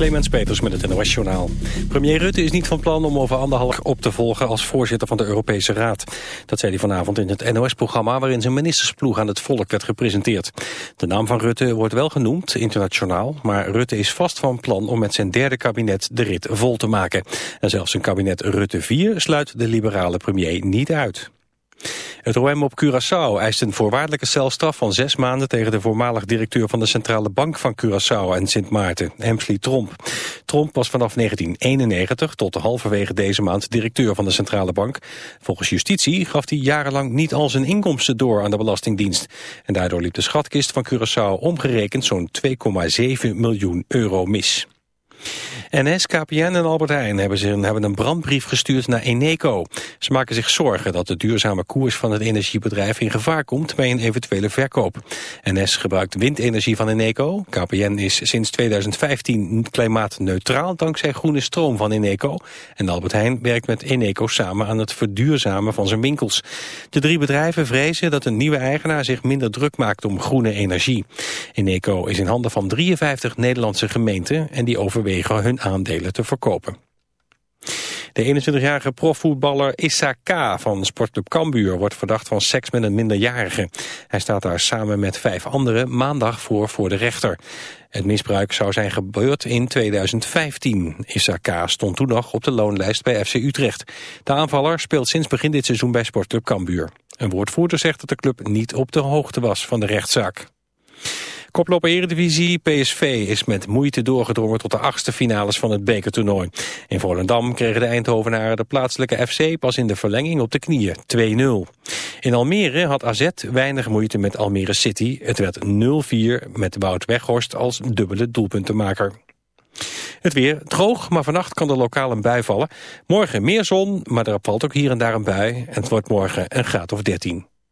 Clemens Peters met het NOS Journaal. Premier Rutte is niet van plan om over anderhalf op te volgen als voorzitter van de Europese Raad. Dat zei hij vanavond in het NOS-programma waarin zijn ministersploeg aan het volk werd gepresenteerd. De naam van Rutte wordt wel genoemd, internationaal, maar Rutte is vast van plan om met zijn derde kabinet de rit vol te maken. En zelfs een kabinet Rutte 4 sluit de liberale premier niet uit. Het OM op Curaçao eist een voorwaardelijke celstraf van zes maanden tegen de voormalig directeur van de Centrale Bank van Curaçao en Sint Maarten, Emsley Tromp. Tromp was vanaf 1991 tot halverwege deze maand directeur van de Centrale Bank. Volgens justitie gaf hij jarenlang niet al zijn inkomsten door aan de Belastingdienst. En daardoor liep de schatkist van Curaçao omgerekend zo'n 2,7 miljoen euro mis. NS, KPN en Albert Heijn hebben, ze, hebben een brandbrief gestuurd naar Eneco. Ze maken zich zorgen dat de duurzame koers van het energiebedrijf in gevaar komt bij een eventuele verkoop. NS gebruikt windenergie van Eneco. KPN is sinds 2015 klimaatneutraal dankzij groene stroom van Eneco. En Albert Heijn werkt met Eneco samen aan het verduurzamen van zijn winkels. De drie bedrijven vrezen dat een nieuwe eigenaar zich minder druk maakt om groene energie. Eneco is in handen van 53 Nederlandse gemeenten en die overwegen hun aandelen te verkopen. De 21-jarige profvoetballer Issa K. van sportclub Cambuur wordt verdacht van seks met een minderjarige. Hij staat daar samen met vijf anderen maandag voor voor de rechter. Het misbruik zou zijn gebeurd in 2015. Issa K. stond toen nog op de loonlijst bij FC Utrecht. De aanvaller speelt sinds begin dit seizoen bij sportclub Cambuur. Een woordvoerder zegt dat de club niet op de hoogte was van de rechtszaak. Koploper Eredivisie PSV is met moeite doorgedrongen tot de achtste finales van het bekertoernooi. In Volendam kregen de Eindhovenaren de plaatselijke FC pas in de verlenging op de knieën, 2-0. In Almere had AZ weinig moeite met Almere City. Het werd 0-4 met Wout Weghorst als dubbele doelpuntenmaker. Het weer droog, maar vannacht kan er lokaal een bui vallen. Morgen meer zon, maar er valt ook hier en daar een bui. En het wordt morgen een graad of 13.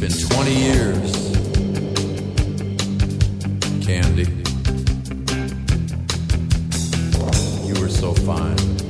Been 20 years. Candy. You were so fine.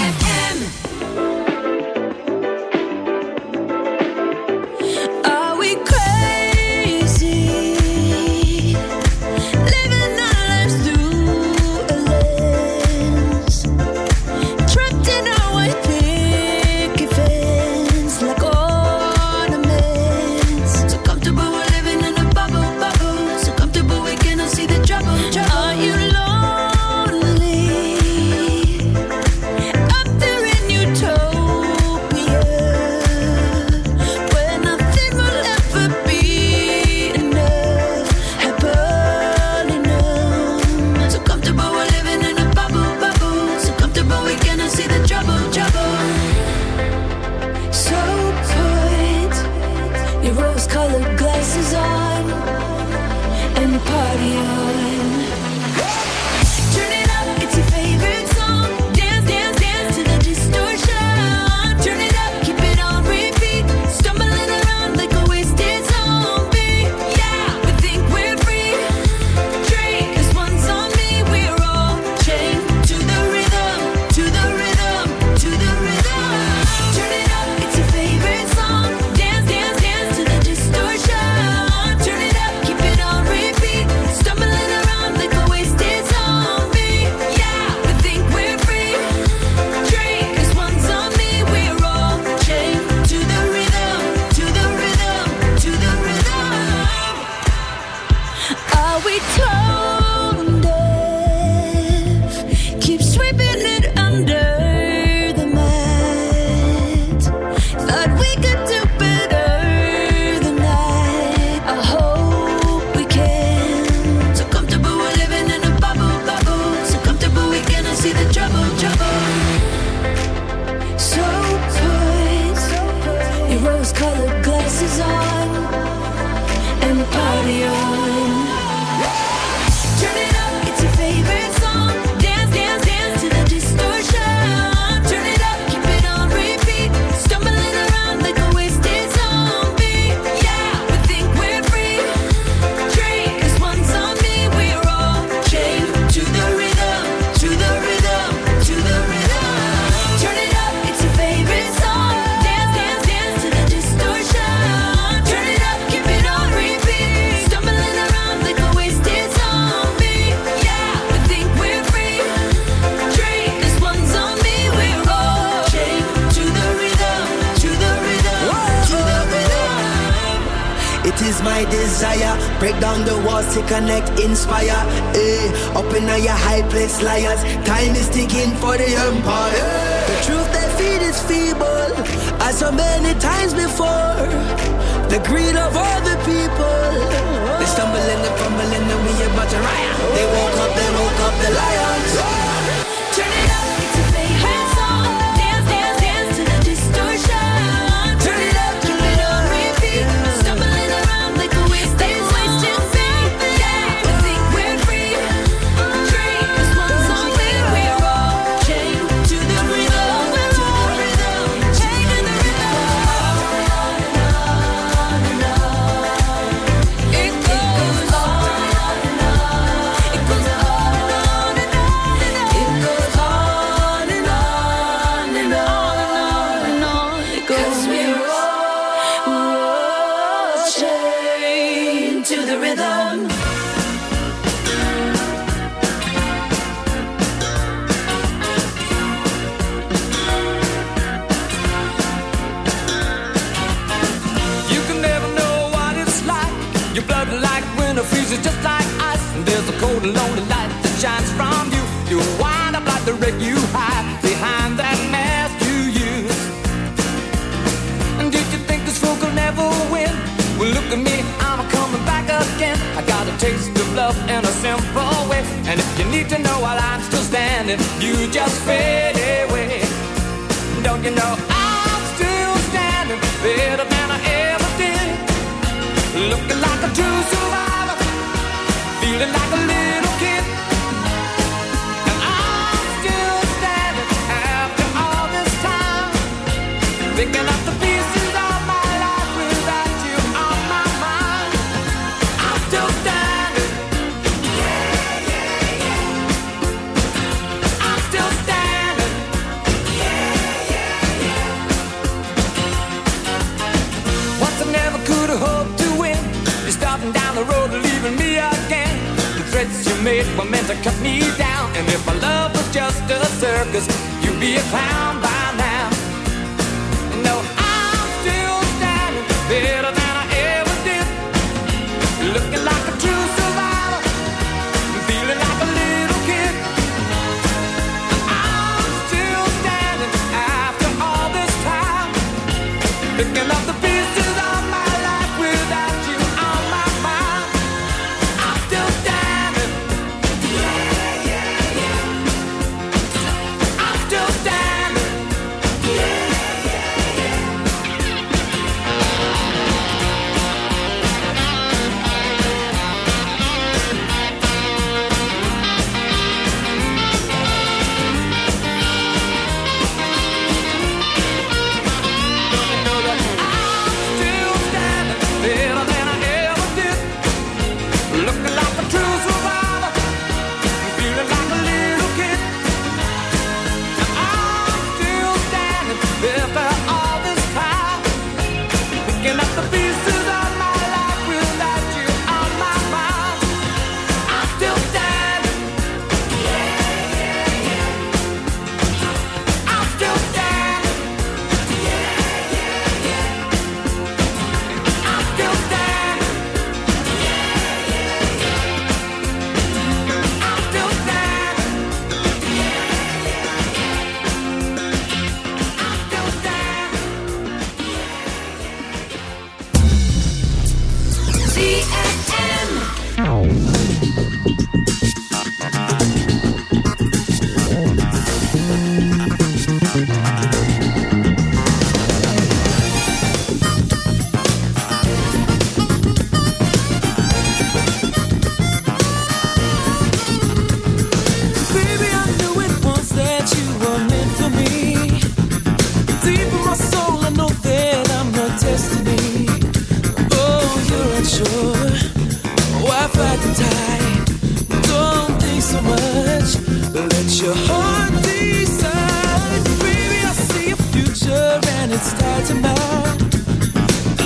Let your heart decide. Baby, I see future and it's tied to mine.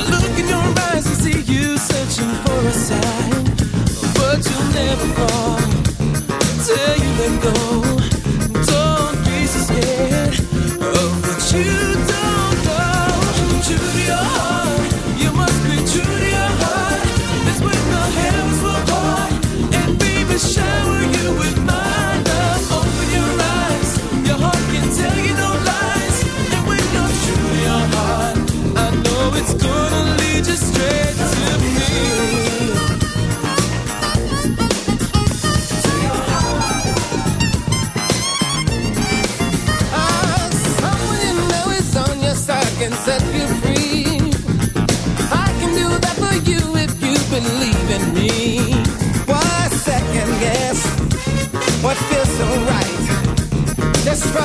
Look in your eyes see you searching for a sign. But you'll never fall till you let go.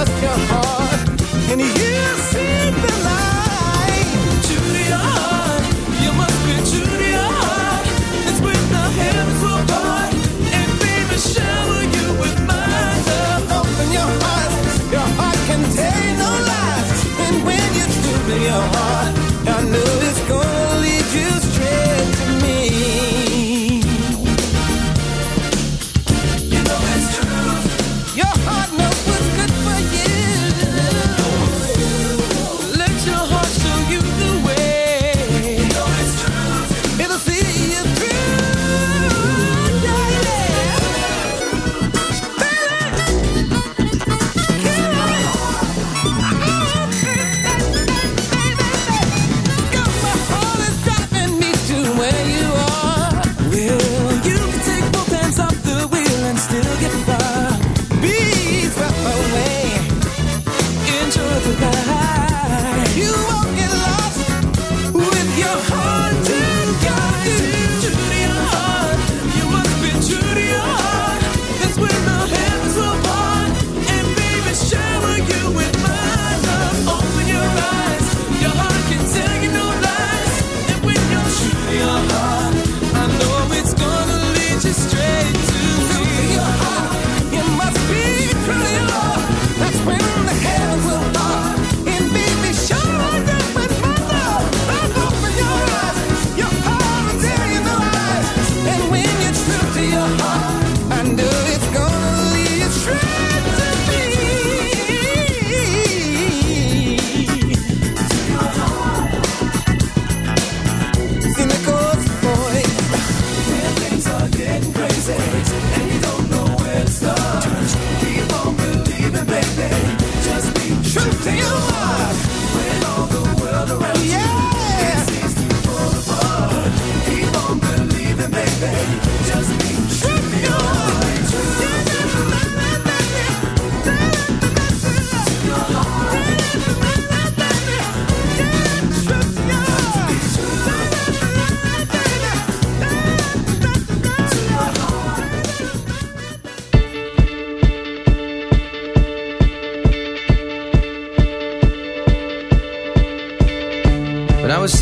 trust your heart. And you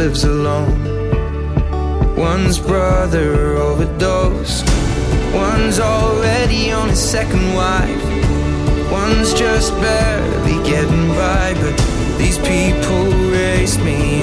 lives alone. One's brother overdosed. One's already on his second wife. One's just barely getting by, but these people raised me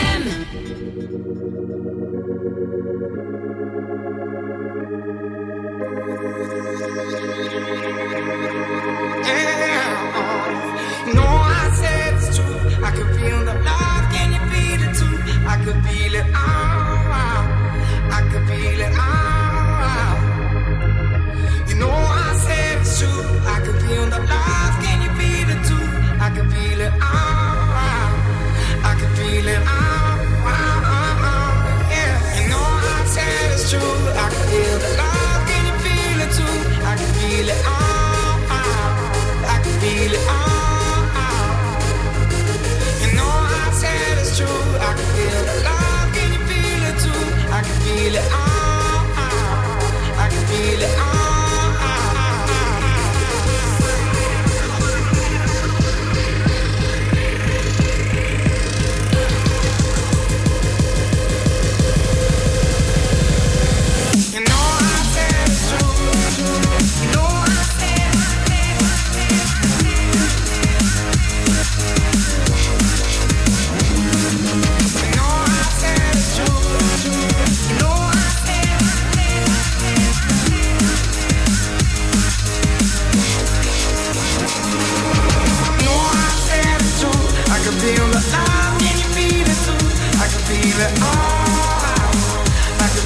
I can feel it. Ah, ah. I can feel it. Ah.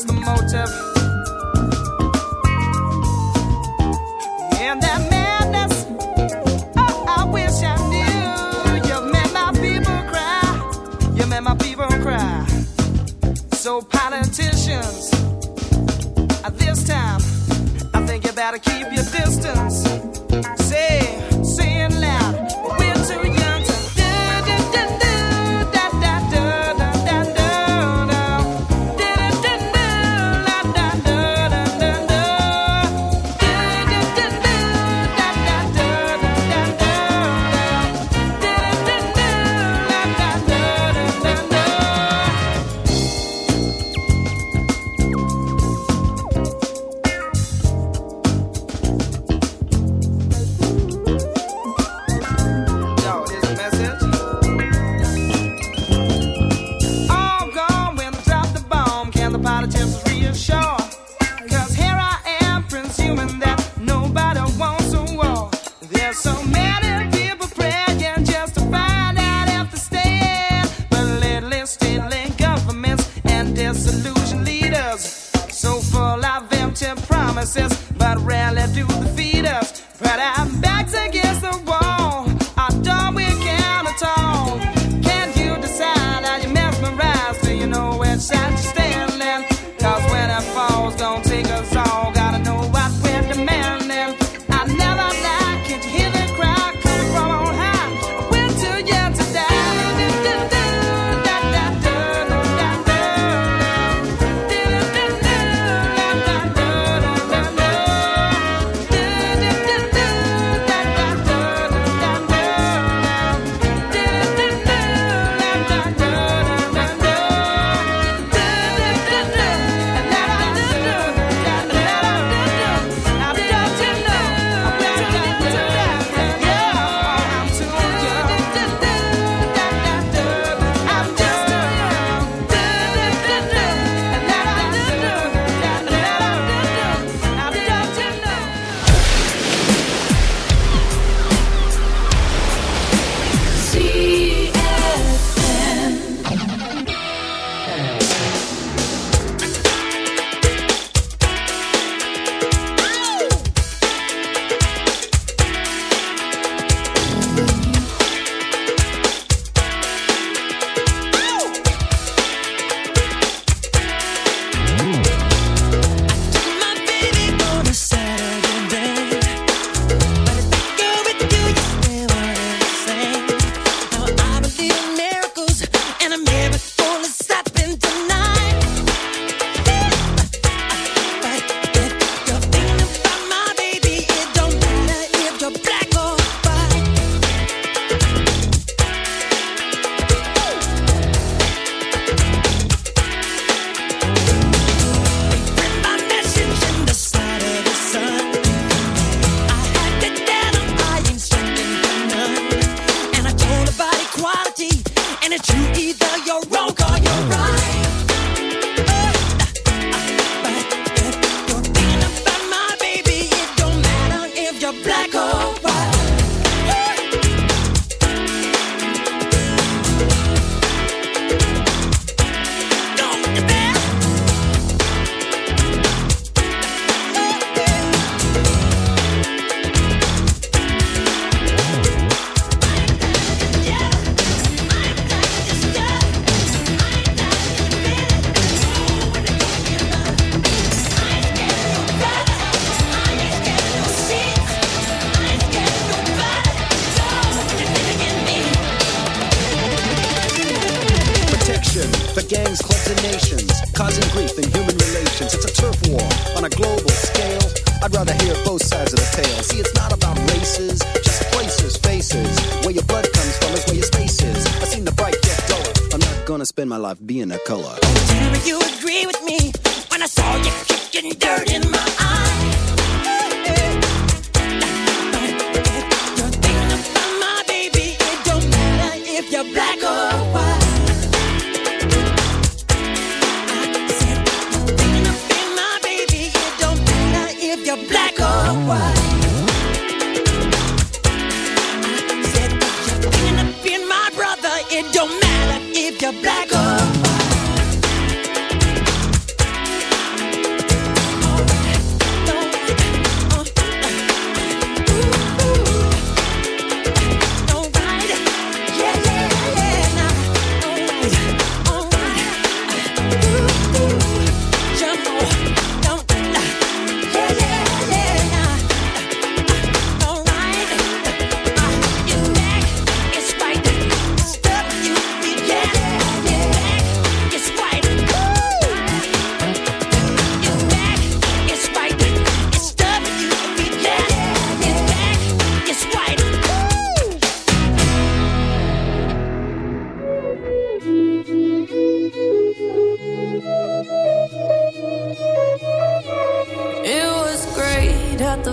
what's the motive? And that madness, oh, I wish I knew. You made my people cry. You made my people cry. So, politicians, at this time, I think you better keep your distance. Say,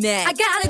next. I gotta